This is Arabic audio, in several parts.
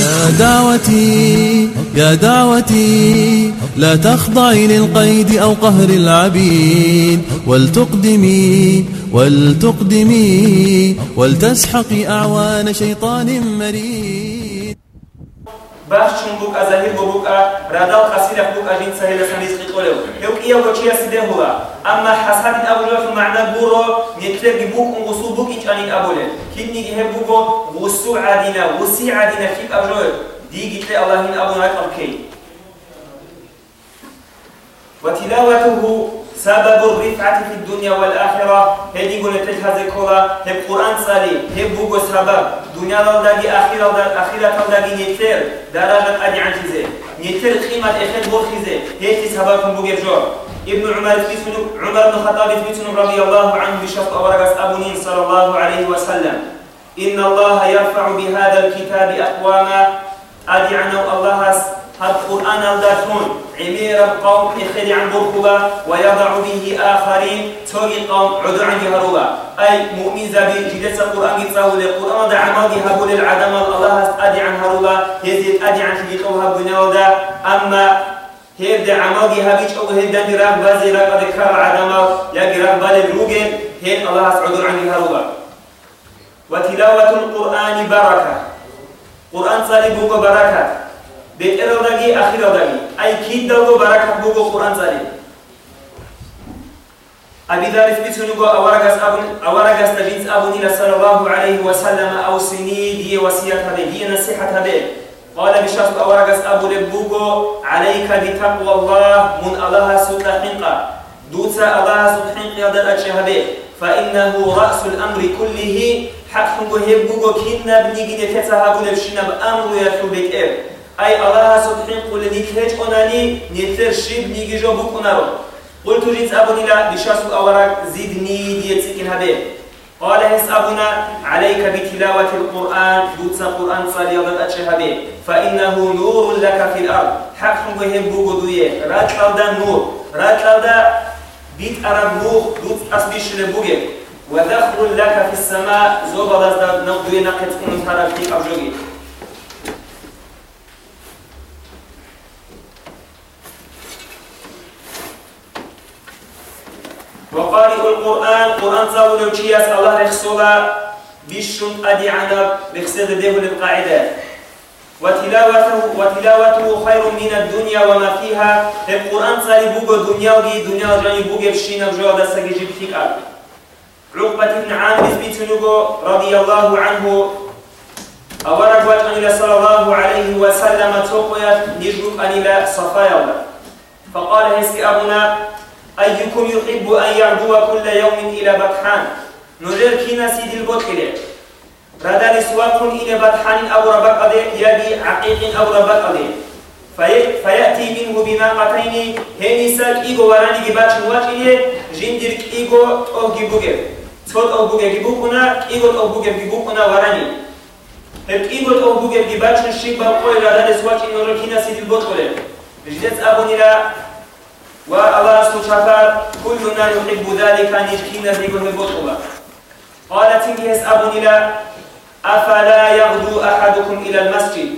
يا دعوتي يا دعوتي لا تخضعي للقيد أو قهر العبيد. ولتقدمي ولتقدمي ولتسحقي أعوان شيطان مريد. باش چون بوك ازاهير بوك رادال قصيدة بوك اجين سهيلة سنيز قيقولو هيوك ايا وچيا سيده هو اما حسد ابو في معنى بورو نيكتر بوك انغسو بوك إيش انين ابولي كيد نيجي هب بوكو غسو عادينا وسي عادينا كيب ابو دي جيت الله هين ابو نايت الكي وتلاوته سبب الرفعة في الدنيا والآخرة. هدي يقول تجهز كولا هب قرآن صالي هب بوغو سبب. دنيا لدى آخرة آخرة لدى نيتر. درجة أدي عن تزي نيتر قيمة إخير بوخيزي هيتي سبب بوغو جور. ابن عمر فيتن عمر بن الخطاب فيتن رضي الله عنه بشفق أورقس أبونين صلى الله عليه وسلم. إن الله يرفع بهذا الكتاب أقواما. أدي عنه الله هذا القرآن الداتون عمير قوم إخذ عن بركبة ويضع به آخرين توي قوم عدو عن جهروبا. أي مؤمن زبي جدس القرآن يتساوي القرآن دا عمل يهبو للعدم الله أدي عن هروبا. يزيد أدي عن شديد أوها بنيودا أما هيد عمل يهبيش أو هيد دان راك بازي راك قد كار عدم يا راك بالروجن هيد الله عدو عن جهروبا. وتلاوة القرآن بركة. قرآن صالح بوكو بركة بيتردغي أخيردغي أي كيد دلغو بركة بوغو قرآن زالي أبي ذلك بيتنغو أورغس أبن أورغس نبيت أبن صلى الله عليه وسلم أو سني دي وصية هذه دي نصيحة هذه قال بشرط أورغس أبو لبوغو عليك بتقوى الله من الله سبحانه دوتا الله سبحانه يدل أجهبه فإنه رأس الأمر كله. حق هبوغو كنا بنيجي نتسهبو لبشنا بأمر يخلو بك إيه أي الله سبحانه قل لك هيج أناني نتر شيب نيجي جو بكونارو قلت جنس أبوني بشاسو أوراك زدني ديتسكين هبه قال هس أبونا عليك بتلاوة القرآن دوتس القرآن صلي الله أتشهبه فإنه نور لك في الأرض. حق بهم بوغدوية رات لودا نور. رات لودا بيت أرب نور. دوت أسبيش لبوغي وذخر لك في السماء. زوبا لازدا نقضي نقد كنت طرف فيك أبجوغي وقارئ القرآن قرآن صاولو تشياس الله رخصولا بشن أدي عنب بخسر ده للقاعدة. وتلاوته وتلاوته خير من الدنيا وما فيها القرآن صالي بوغو دنيا وغي دنيا وجاني بوغو بشينا بجوا دسا جيب فيك عقبة بن عامر بيتنوغو رضي الله عنه. أورد وجه إلى صلى الله عليه وسلم توقيت نجوك أن إلى صفايا فقال هسك أبونا أيكم يحب أن يعدو كل يوم إلى بطحان نجر كنا سيد البطل ردا نسواكم إلى بطحان أو ربق يبي عقيق أو ربق في فيأتي منه بناقتين هني ساك إيغو وراني جباش نواجه جندر إيغو أو جيبوغر تود أو بوغر جيبوكنا إيغو أو بوغر جيبوكنا وراني. هب إيغو أو بوغر جباش نشيك بقوي ردا نسواك نجر كنا سيد البطل جدت أبوني والله سبحانه كلنا يحب ذلك أن يشكينا في كل بطوبة قالت إنجيس أبو نلا أفلا يغدو أحدكم إلى المسجد؟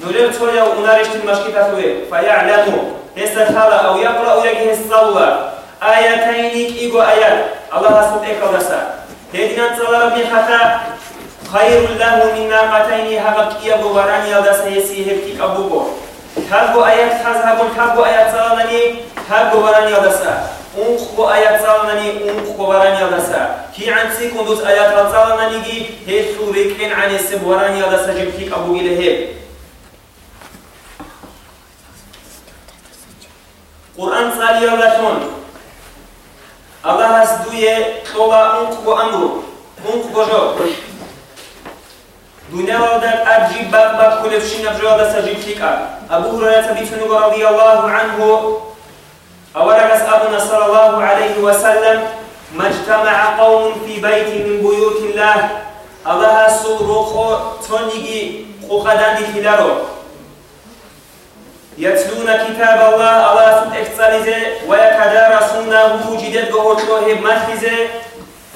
نريد تولي ونارشت فيه فيعلم يستخال أو يقرأ يجي الصلاة. آيتين إيجو آيات. الله سبحانه وتعالى هدينا تصلى ربي حتى خير له من ناقتين هغب كيابو وراني يلدا سيسي هبكي أبوبو. هاگو آیت تذهبون هاگو آیت سالنانی هاگو برانی آدسا اون خو آیت سالنانی اون خو برانی آدسا کی عن سی کندوز آیت سالنانی گی هی سوری کن عن سب برانی آدسا جب کی ابو گیله هی. قرآن سالی آدتون الله هست دوی طولا اون خو امرو اون خو جو دنیا در عجیب باب باب كل فشين بجواد سجيب فيك أبو هريرة بيتنو رضي الله عنه أولا أبونا صلى الله عليه وسلم ما اجتمع قوم في بيت من بيوت الله؟ الله سورخ تونيجي قدان دي فيلارو يتلون كتاب الله الله سبحانه ويتدارسونه جدد قهوة مركزه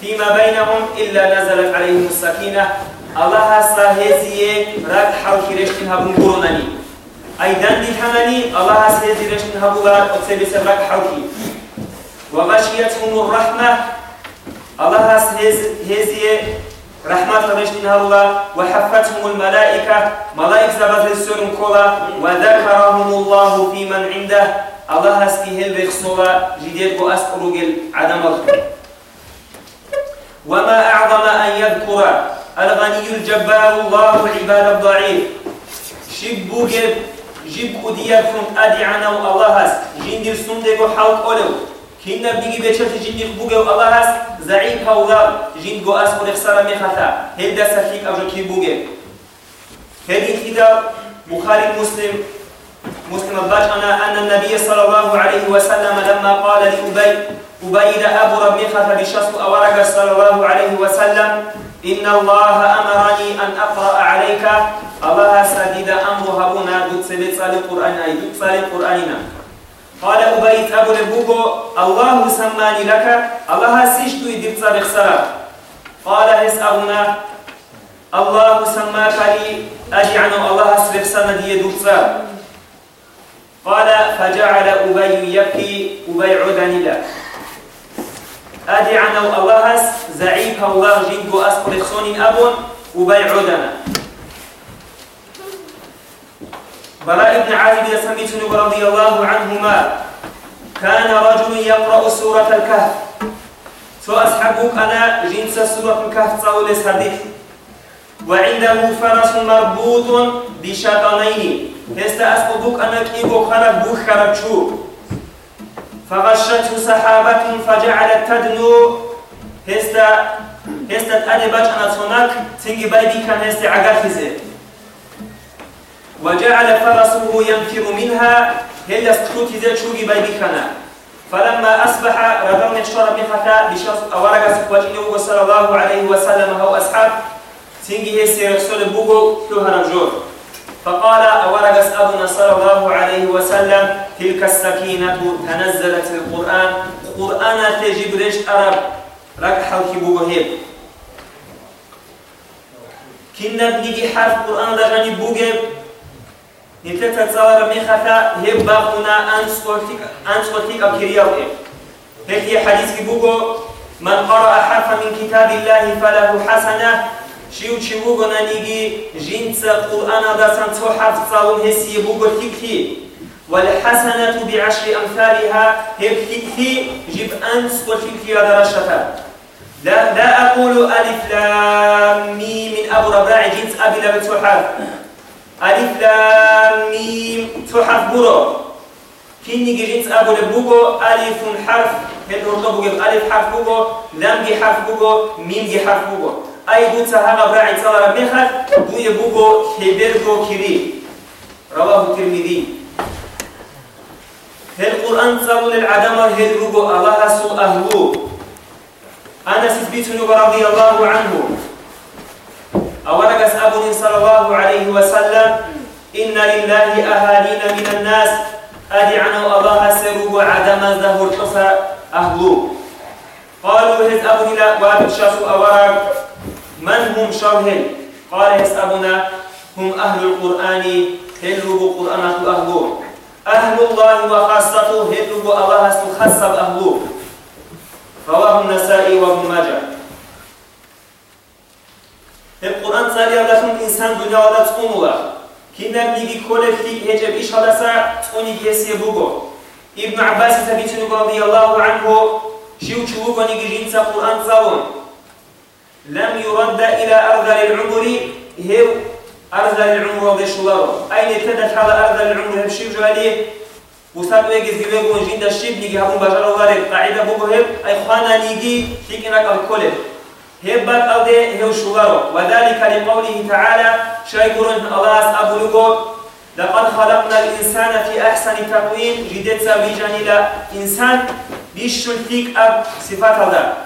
فيما بينهم إلا نزلت عليهم السكينة. الله هسا هزيه رك حال كيرشتين هبون قروناني أي دندي تمني الله هسا هزي رشتين هبولا أتسبس رك حالكي وغشيتهم الرحمة الله هزية رحمة رشتين هبولا وحفتهم الملائكة ملائكة زبط السلم كولا وذكرهم الله في من عنده. الله هسكي هل بخصولا جديد وأسقلوا عدم الخير. وما أعظم أن يذكر الغني الجبار الله العباد الضعيف. جيب كوديا فون أدي عنا الله هس جندير سندق حوك أولو. كنا بيجي بيشت جندير بوجب الله هس زعيم هولا جند جو أس ولخ سر مختا هيدا سفيك أو جكي بوجب هذه كتاب بخاري مسلم مسلم الباج أنا أن النبي صلى الله عليه وسلم لما قال لأبي أبي أبو ربي خف بشص أورق صلى الله عليه وسلم إن الله أمرني أن أقرأ عليك. الله سديد أمر هبونا دوت سبت صالي القرآن أي دوت صالي القرآننا. قال أبيت أبو لبوكو الله سماني لك. الله سيشتو يدير صالح سرا قال هس أبونا الله سماك لي أجعنا الله سبح سنة دي دوت قال فجعل أبي يبكي أبي عدني لك أدي عنا الله زعيم الله جنجو أسقل خصون أبون وبيعودنا براء بن عازب سميتني رضي الله عنهما. كان رجل يقرأ سورة الكهف. سو أصحابك أنا جنس سورة الكهف تصول حديث وعنده فرس مربوط بشطنين هستا أسقبك أنا كيبو خرب بوخ خرب شو؟ فغشته سحابة فجعلت تدنو. هستا هستا تأدي باج أنا تونك تنجي بايدي كان هستا عقافزة وجعل فرسه ينفر منها هل سكوتي زي شوقي بايدي كان فلما أصبح ربما نشتر بخطا بشخص أورق سكواتيني صلى الله عليه وسلم هو أصحاب تنجي هستا رسول بوغو كلها رجور فقال أورقس أبونا صلى الله عليه وسلم تلك السكينة تنزلت القرآن. قرآن تجيب ريش أرب رك حلقي بوغهيب كنا بنيجي حرف قرآن لغاني بوغيب نتلتا تصور ميختا هيب باقونا. أنسولتيك أنسولتيك أبكرياو هيك حديث بوغو من قرأ حرفا من كتاب الله فله حسنة شيو غنا نيجي جنس القرآن هذا سنتو حفظ صاون هسي بوغو تكتي والحسنة بعشر أمثالها هيك تكتي جيب أنس وتكتي هذا رشتا لا لا أقول ألف لام ميم من أبو رباع جنس أبي لا بتحف ألف لام ميم تحف برو نيجي جنس أبو لبوغو ألف حرف هل ألف حرف بوغو لام حرف بوغو ميم حرف بوغو أي دوتا هذا براعي صار مخر دو يبوغو هبرغو كري رواه الترمذي. هل القرآن صلوا للعدم هل رغو الله سوء أهلو أنس بن رضي الله عنه. أورقس أبو صلى الله عليه وسلم إن لله أهالين من الناس أدعنا الله سروا عدم ظهر قصى أهلو قالوا هز أبو لا وابد شاسو أورق من هم شرهن قال يسأبنا هم أهل القرآن هلوا قرآن أهلو أهل الله وخاصته هلوا الله خصب أهلو رواه النسائي وابن ماجه. القرآن سالي لكم إنسان دنيا ولا تقوموا كنا بنيجي كل في هجب إيش هذا ساعة تقوني جيسي بوغو ابن عباس تبيتني رضي الله عنه شو تشوفوا نيجي جنس القرآن صاون لم يرد إلى أرض العمر هو أرض العمر بشلار أين ابتدت على أرض العمر؟ هبشي جواليه وساب ويجي زي ويجون جند الشيب نيجي هبون بشر الله قاعدة بوكو هب أي خانا نيجي فيك إنك الكل هبات أودي هو شلار وذلك لقوله تعالى شايقرون الله أبو لقد خلقنا الإنسان في أحسن تقويم. جدت سابيجان إلى إنسان بيشلتيك أب صفات هذا.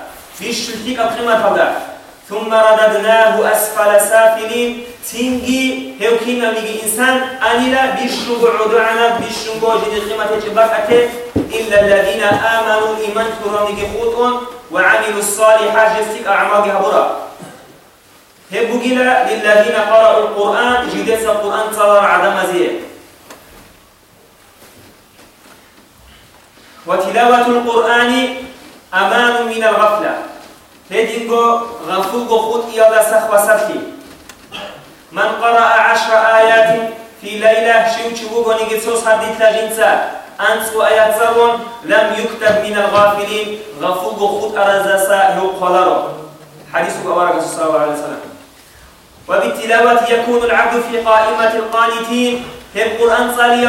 بيشلتيك أب قيمة هذا. ثم رددناه أسفل سافلين. تنجي هو كينا ميجي إنسان أنيلا بيشنغو عدعنا بيشنغو جدي قيمة جبكة إلا الذين آمنوا إيمان كرامي خطون وعملوا الصالحات جستيك أعمال هبرا هبوغيلا للذين قرأوا القرآن جدس القرآن صار عدم زيه وتلاوة القرآن أمان من الغفلة. هدينغو غفوغو خود إيادا سخ وسخي من قرأ عشر آيات في ليلة شيو تشبوغو نيجيسوس حديث لجنسا أنس وآيات سرون لم يكتب من الغافلين. غفوغو خود أرزاسا هو قلارو حديث أبارك صلى الله عليه وسلم. وبالتلاوة يكون العبد في قائمة القانتين. هم قرآن صالي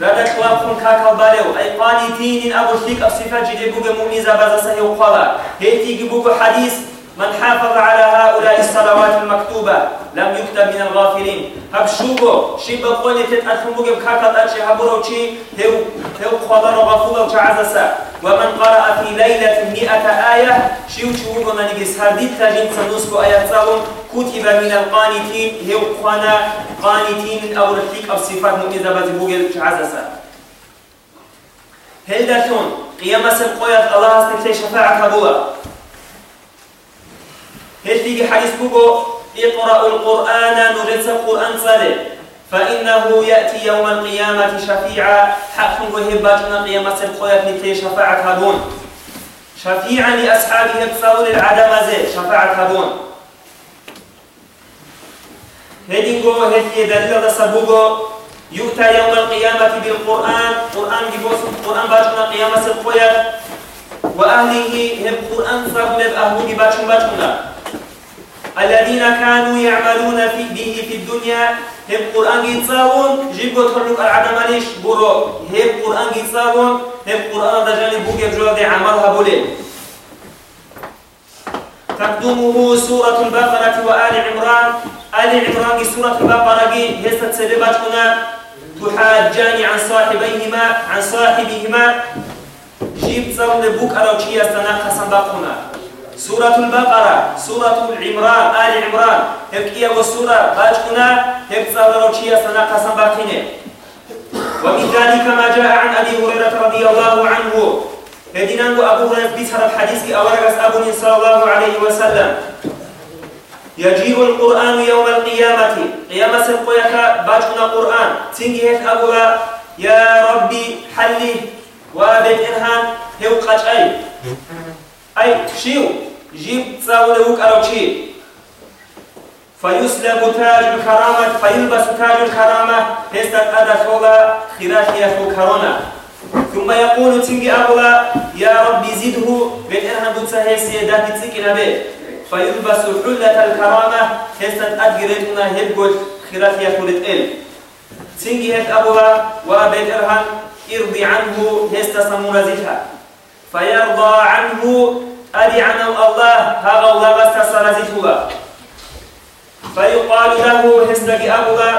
يوضشون بعد توافق كاكا بالو أي قانتين أبو شيك أصفة جدي بوغ مؤمنزة بزا سهي وقالا هيتي بوغ حديث من حافظ على هؤلاء الصلوات المكتوبة لم يكتب من الغافلين. هب شوغو شي بقولي تتأتهم بوغ بكاكا تأتشي هبورو شي هو هو قدر غفولة وشعزسا ومن قرأ في ليلة مئة آية شيو شوغو نانيجي سهديت تجين سنوسكو آيات ساهم كتب من القانتين هو قانا قانتين أو رفيق أو صفات مؤمنة بزي بوغ شعزسا هل داتون قيامة سبقويات الله استكتي شفاعة هل حديث بوغو اقرأوا القرآن نرس القرآن صالح فإنه يأتي يوم القيامة شفيعا. حق وهباتنا قيامة سبقويات نتي شفاعة هدون شفيعا لأصحابه بصول العدم زي شفاعة هدون هدينغو هدي دليل سبوغو. يؤتى يوم القيامة بالقرآن. قرآن جبوس قرآن باتنا قيامة سبقويات وأهله هم قرآن صاحب أهله باتنا باتنا الذين كانوا يعملون في به في الدنيا هم قرآن يتصاون جيبوا ترلوك العدم ليش برو. هم قرآن يتصاون هم قرآن دجاني بوك بجواب عملها بولي. تقدمه سورة البقرة وآل عمران. آل عمران سورة البقرة هي سببت هنا تحاجان عن صاحبيهما عن صاحبهما جيب صار بوك أراو شيء استناقصا باقنا سورة البقرة سورة العمران آل عمران. هيك إيا والسورة باجكنا هيك صار روشيا سنة قسم باكينة ومن ذلك ما جاء عن أبي هريرة رضي الله عنه. هدينانو أبو هريرة بيسر الحديث أورغس أبو صلى الله عليه وسلم. يجيء القرآن يوم القيامة. قيامة سنقويك باجكنا قرآن. تنجي هيك أبو يا ربي حلي وابد إرهان هيو قاش أي شيو؟ جيب تساوي وكرو شي فيسلب تاج الكرامة فيلبس تاج الكرامة هستقد فولا خراش يفو كورونا ثم يقول تنجي أبولا يا ربي زده بإنها بتسهي سيدات تسكنا به فيلبس حلة الكرامة هستقد قريتنا هبقل خراش يفو لتقل تنجي هك أبولا وبيت إرهان ارضي عنه هستسمون زيتها فيرضى عنه أدي عن الله هذا الله بس سرزته فيقال له حسنك أبوغا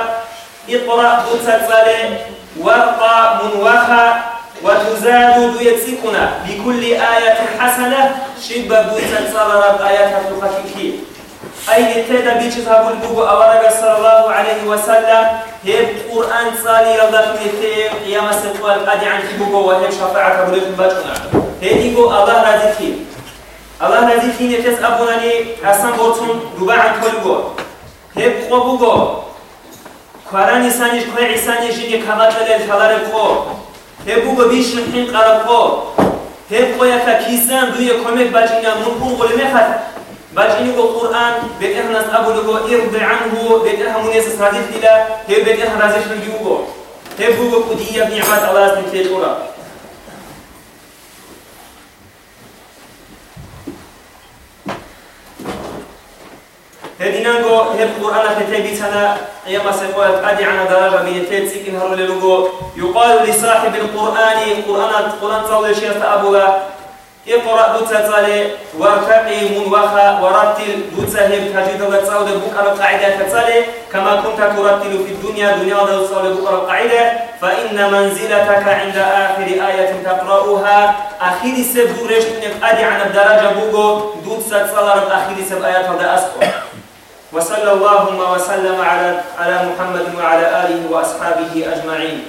اقرأ بتسالي وارقى منوخا وتزاد يتسكنا بكل آية حسنة. شب بتسال آيات تخفيكي أي تدا بيش تقول بوغو أورغ صلى الله عليه وسلم. هي القرآن صالي يضاف مثل قيام السفوال قد عن بوغو وهي شفاعة بلوغ بجنا هديكو الله الله نزیک این یکی از ابونانی هستن بودتون روبا عن کل بو هی بخوا بو گو کارا نیسانیش کوی عیسانیش اینی کمت دلیل کلار بخوا. هی بو گو بیش رحیم قرار بخوا. هی بخوا یکا کیسان دوی کمک بچین یا مرمون قلمه خد بچینی گو قرآن به ارحن از ابونو گو ایر دعا به بیت ارحن مونیس سرادیف دیلا هی به ارحن رازش گو هی بو یا بنیعبات الله از نکتیج هدينانغو هب قرآن كتابي سنة قيام سقوات أدي عن درجة من تيتسيك إنهارو للغو يقال لصاحب القرآن قرآن قرآن تصول شيء أبوغا اقرأ دوتsa تصالي وارتقي منوخا ورتل دوتsa هب تجد وتصول بكرة القاعدة تصالي كما كنت ترتل في الدنيا دنيا تصول بكرة القاعدة فإن منزلتك عند آخر آية تقرأها أخير سب دورش أدي عن الدرجة بوغو دوتsa تصال أخير سب آيات هذا أسقط وصلى اللهم وسلم على على محمد وعلى آله وأصحابه أجمعين.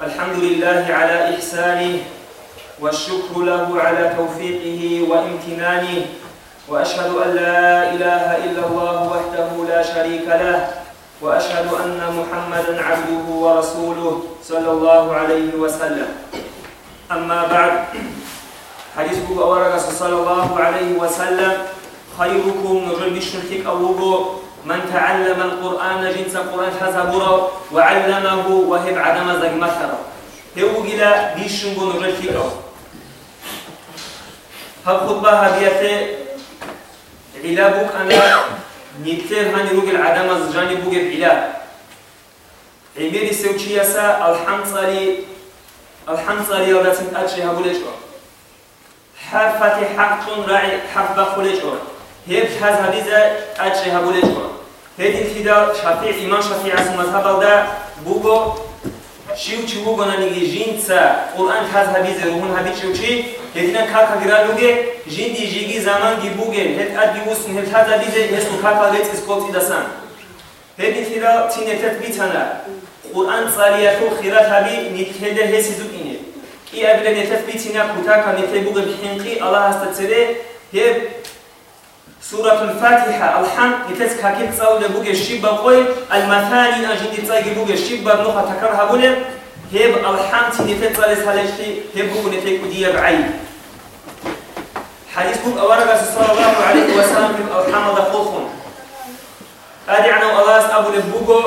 الحمد لله على إحسانه والشكر له على توفيقه وامتنانه وأشهد أن لا إله إلا الله وحده لا شريك له وأشهد أن محمدا عبده ورسوله صلى الله عليه وسلم. أما بعد حديث أورغ صلى الله عليه وسلم خيركم نجل بشرتك أوغو من تعلم القرآن جنس القرآن حزبورا وعلمه وهب عدم زق مثلا هو إلى بيشنغو نجل فيكو هالخطبة هبيت علا بوك أنا نيتير هاني روجل عدم الزجاني بوك علا عميري سوچي يسا الحمصري الحمصري وداتن أجري هبوليش حرفة حق راعي حرف بخوليش هيب هز هبيزة أجري هبوليش هيدين فيدا شافعي إمام شافعي عسو مذهب دا بوكو شيو چي بوكو نانيجي جينتا قرآن هز بیزه روحون هبيت شيو چی؟ هيدنا كاكا گرالوگه جين دي جيگي زمان بوغه هيد أدي وسن هيد حز هبيزة هسن كاكا ليت اسكوتي دسان هيدي الفدا تينتت بيتانا قرآن صالياتو خيرات هبي نتهده هسي زوك إنه كي أبلا نتت بيتنا كتاكا نتبوغ بحنقي الله هستتسره هيب سورة الفاتحة الحمد يتس كاكيت تصاول بوجه الشيبة قوي المثاني أجند تصاقي بوجه الشيبة بنوخة تكرها بوله هيب الحمد نتت صالح هلشتي هيب بوجه نتت كدية بعين حديث بوك أورغ صلى الله عليه وسلم في الحمد خوفهم. أدي عنه الله أبو لبوجه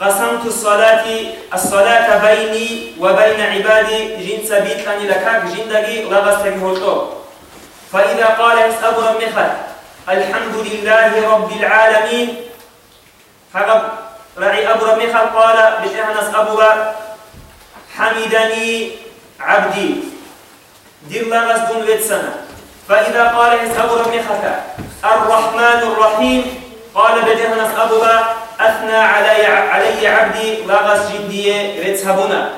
قسمت الصلاة الصلاة بيني وبين عبادي جن سبيت لاني لكاك جندقي لغستك هوشو فإذا قال أبو رمخت الحمد لله رب العالمين. فقد رعي أبو رمخت قال بشهنس أبو حمدني عبدي دير لغس دون لتسنة فإذا قال أبو رمخت الرحمن الرحيم. قال بجهنس أبو أثنى علي علي عبدي لغس جدي رتسهبنا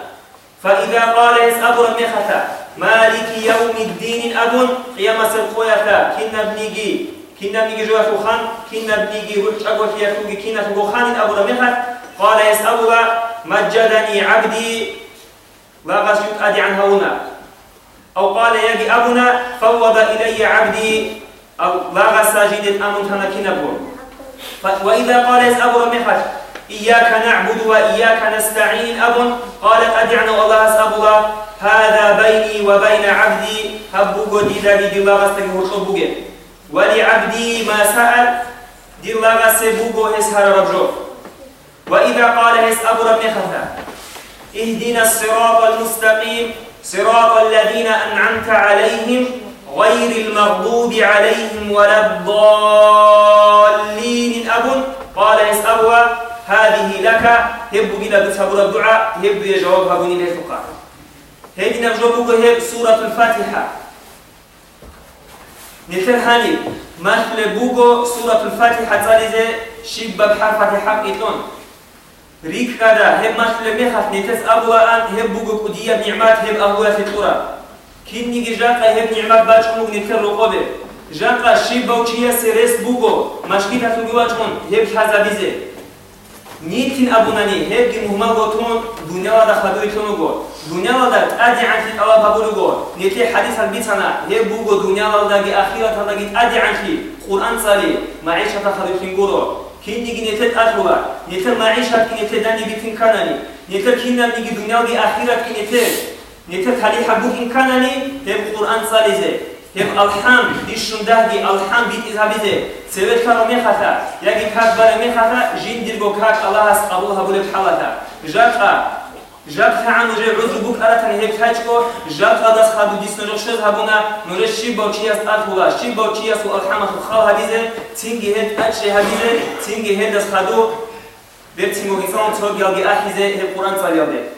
فإذا قال أبو رمخت مالك يوم الدين أبن قيامة القوية كنا بنيجي كنا بنيجي جوا خان كنا بنيجي روح أقول فيها توجي كنا تقول خان أبو رميحة قال يس أبو مجدني عبدي لا غشيت أدي عن هنا أو قال يجي أبونا فوض إلي عبدي أو لا غساجد أمن تنكنا بور وإذا قال يس أبو رميحة إياك نعبد وإياك نستعين أب قال قد يعنى الله أسأب الله هذا بيني وبين عبدي هبوغو دي دابي دي الله غستك هرشو ولعبدي ما سأل دي الله غسبوغو هسهر ربجو وإذا قال هس أبو ربي خفا اهدنا الصراط المستقيم صراط الذين أنعمت عليهم غير المغضوب عليهم ولا الضالين. أب قال هس أبو هذه لك. هب إلى بتسبر الدعاء هب يجاوب هبني لفقا هذه نجوب هب سورة الفاتحة. نتر هاني مثل بوغو سورة الفاتحة تاليزة شب بحرف حق إتلون ريك كذا هب مثل مخف نتس أبوا أن هب بوغو قدية نعمات هب أبوا في القرى كني جاقا هب نعمات باجكم نتر رقوبة جاقا شب وشيا سيرس بوغو مشكلة تلواجكم هب حزابيزة нитин абунани ҳебги муҳмаготун дунявада хадуитуну го дунявада ади анхи алабабулу го нити ҳадисан бисана ҳебуго дунявадаги ахиратадаги ади анхи қуръан цали маишата хадуитингуро кинниги нитет ахруба нитер маишатки нитеданиги тинканани нитер киннаниги дуняваги ахиратки нитер нитер халиҳабухинканани ҳеб қуръан цализе Hem alham, dişunda ki alham bit izhabize. Sebet karo mekhata. Yagi kak bare mekhata, jindir go kak Allah has kabul habulep halata. Jaka, жакха амуже узр бук аратан хек хачко жакха дас хаду дис ножо шез хабуна нуре ши ба чи аст атула ши ба чи аст у алхама хал хадизе цинги хет аче хадизе цинги хет дас хаду дер цинго гисан цо гялги ахизе хе куран цалиаде